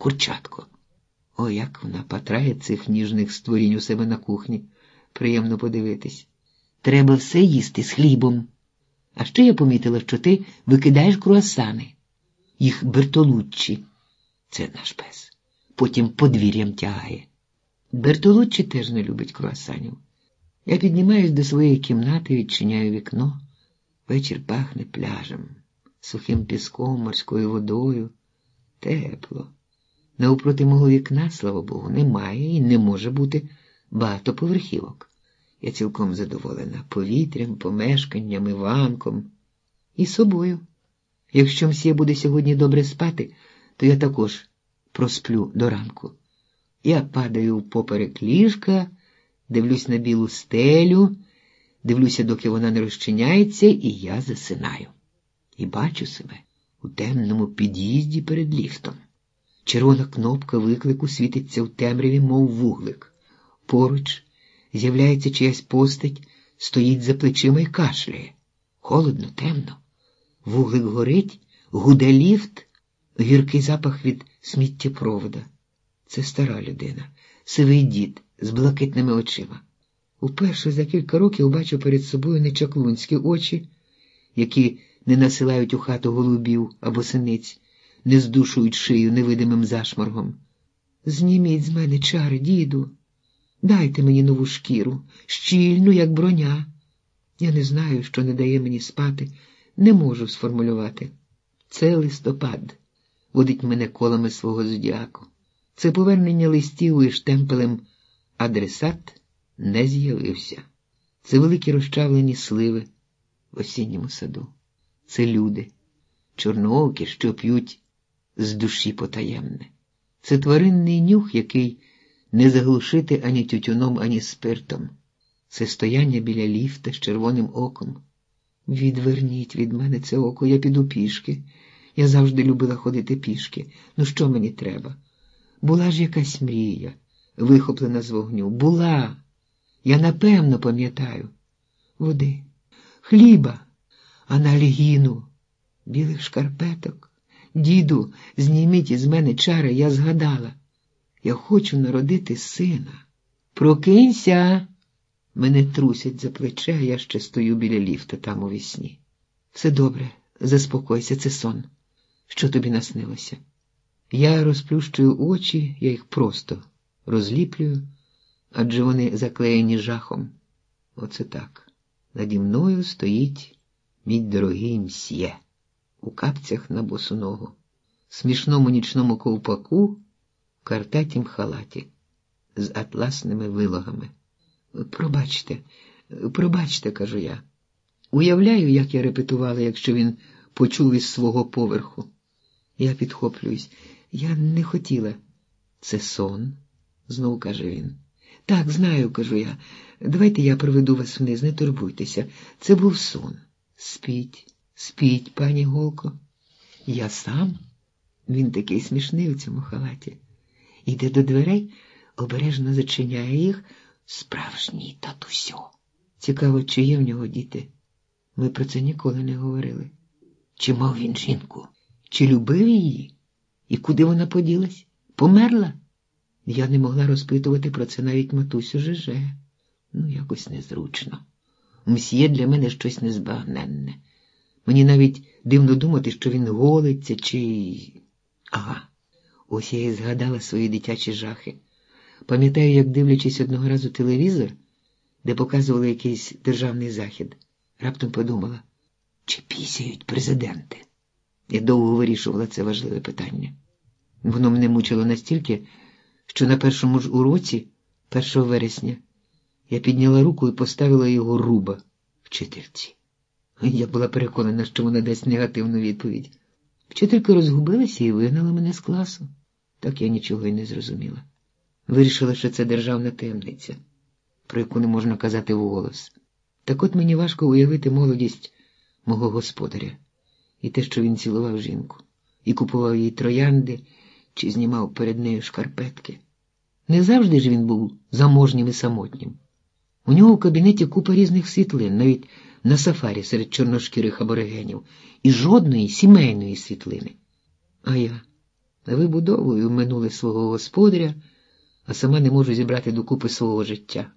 курчатко. О, як вона патрає цих ніжних створінь у себе на кухні. Приємно подивитись. Треба все їсти з хлібом. А ще я помітила, що ти викидаєш круасани, їх Бертолуччі. Це наш пес. Потім подвір'ям тягає. Бертолуччі теж не любить круасанів. Я піднімаюсь до своєї кімнати, відчиняю вікно. Вечір пахне пляжем, сухим піском, морською водою. Тепло. Навпроти мого вікна, слава Богу, немає і не може бути багатоповерхівок. Я цілком задоволена повітрям, помешканням, Іванком і собою. Якщо мсьє буде сьогодні добре спати, то я також просплю до ранку. Я падаю поперек ліжка, дивлюсь на білу стелю, дивлюся, доки вона не розчиняється, і я засинаю. І бачу себе у темному під'їзді перед ліфтом. Червона кнопка виклику світиться в темряві, мов вуглик. Поруч з'являється чиясь постать, стоїть за плечима і кашляє. Холодно, темно. Вуглик горить, гуде ліфт, гіркий запах від сміттєпровода. Це стара людина, сивий дід з блакитними очима. Уперше за кілька років бачу перед собою нечаклунські очі, які не насилають у хату голубів або синиць, не здушують шию невидимим зашморгом. Зніміть з мене чари, діду, дайте мені нову шкіру, щільну, як броня. Я не знаю, що не дає мені спати, не можу сформулювати. Це листопад водить мене колами свого зодіаку. Це повернення листів і штемпелем адресат не з'явився. Це великі розчавлені сливи в осінньому саду. Це люди, чорноокі, що п'ють з душі потаємне. Це тваринний нюх, який не заглушити ані тютюном, ані спиртом. Це стояння біля ліфта з червоним оком. Відверніть від мене це око, я піду пішки. Я завжди любила ходити пішки. Ну, що мені треба? Була ж якась мрія, вихоплена з вогню. Була. Я напевно пам'ятаю. Води, хліба, аналігіну, білих шкарпеток. Діду, зніміть із мене чари, я згадала. Я хочу народити сина. Прокинься. Мене трусять за плече, а я ще стою біля ліфта там у вісні. Все добре, заспокойся, це сон. Що тобі наснилося? Я розплющую очі, я їх просто розліплюю, адже вони заклеєні жахом. Оце так. Наді мною стоїть мій дорогий мсьє у капцях на босу ногу, смішному нічному ковпаку, в картатім халаті з атласними вилогами. Пробачте, пробачте, кажу я. Уявляю, як я репетувала, якщо він почув із свого поверху. Я підхоплююсь. Я не хотіла. Це сон, знову каже він. Так, знаю, кажу я. Давайте я проведу вас вниз, не турбуйтеся. Це був сон. Спіть, спіть, пані Голко. Я сам. Він такий смішний у цьому халаті. Іде до дверей, обережно зачиняє їх. Справжній татусьо. Цікаво, чи є в нього діти. Ми про це ніколи не говорили. Чи мав він жінку? Чи любив її? І куди вона поділась? Померла? Я не могла розпитувати про це навіть матусю Жеже. Ну, якось незручно. Мсьє для мене щось незбагненне. Мені навіть дивно думати, що він голиться, чи. Ага, ось я і згадала свої дитячі жахи. Пам'ятаю, як дивлячись одного разу телевізор, де показували якийсь державний захід, раптом подумала, чи пісяють президенти. Я довго вирішувала це важливе питання. Воно мене мучило настільки, що на першому ж уроці, 1 вересня, я підняла руку і поставила його руба вчительці. Я була переконана, що вона дасть негативну відповідь. Вчителька розгубилася і вигнала мене з класу. Так я нічого й не зрозуміла. Вирішила, що це державна таємниця, про яку не можна казати вголос. Так от мені важко уявити молодість мого господаря і те, що він цілував жінку, і купував їй троянди чи знімав перед нею шкарпетки. Не завжди ж він був заможнім і самотнім. У нього в кабінеті купа різних світлин, навіть на сафарі серед чорношкірих аборигенів, і жодної сімейної світлини. А я, вибудовую минуле свого господаря, а сама не можу зібрати докупи свого життя.